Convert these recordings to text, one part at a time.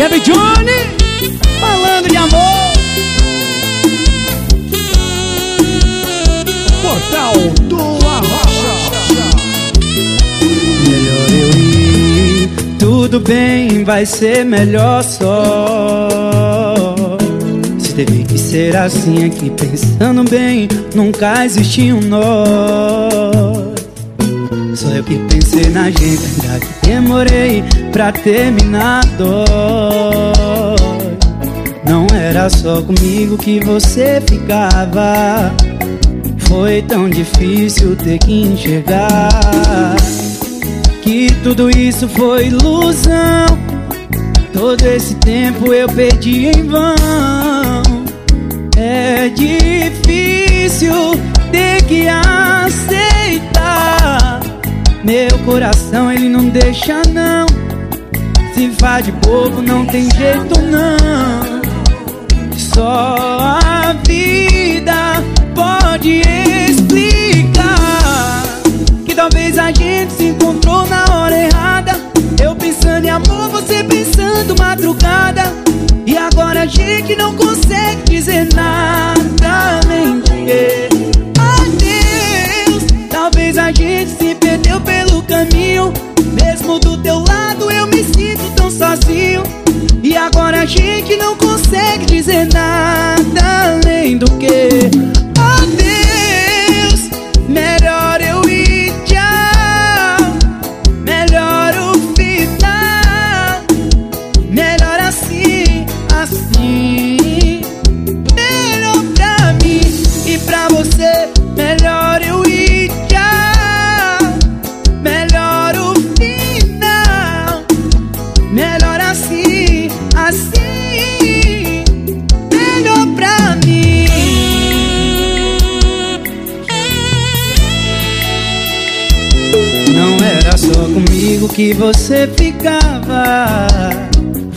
Kevin Johnny, falando de amor. Portal do Arrocha. Melhor eu ir, tudo bem, vai ser melhor só. Se teve que ser assim aqui, pensando bem, nunca existiu um nós. Só eu que pensei na gente, ainda que demorei pra terminar dói. Não era só comigo que você ficava. Foi tão difícil ter que enxergar que tudo isso foi ilusão. Todo esse tempo eu perdi em vão. É difícil ter que aceitar. Meu coração ele não deixa não. Se faz de bobo não tem jeito não. Só a vida pode explicar que talvez a gente se encontrou na hora errada. Eu pensando em amor, você pensando madrugada. E agora a gente não consegue dizer nada nem dizer Mesmo do teu lado eu me sinto tão sozinho. E agora a gente não consegue dizer nada Não era só comigo que você ficava.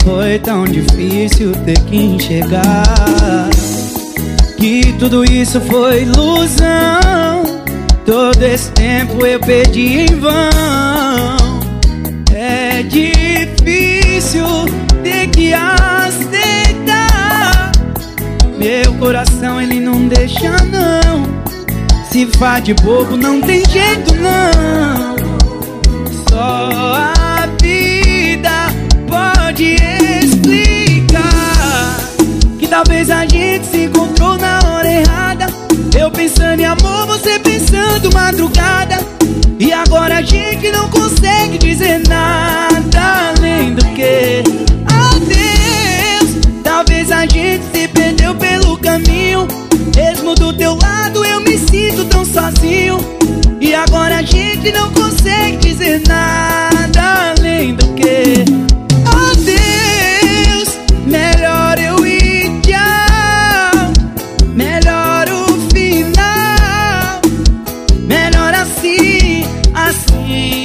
Foi tão difícil ter que enxergar que tudo isso foi ilusão. Todo esse tempo eu perdi em vão. É difícil ter que aceitar. Meu coração ele não deixa não. Se faz de bobo não tem jeito não. Talvez a gente se encontrou na hora errada. Eu pensando em amor, você pensando madrugada. E agora a gente não consegue dizer nada além do que adeus. Talvez a gente se perdeu pelo caminho. Mesmo do teu lado eu me sinto tão sozinho. E agora a gente não consegue dizer nada assim.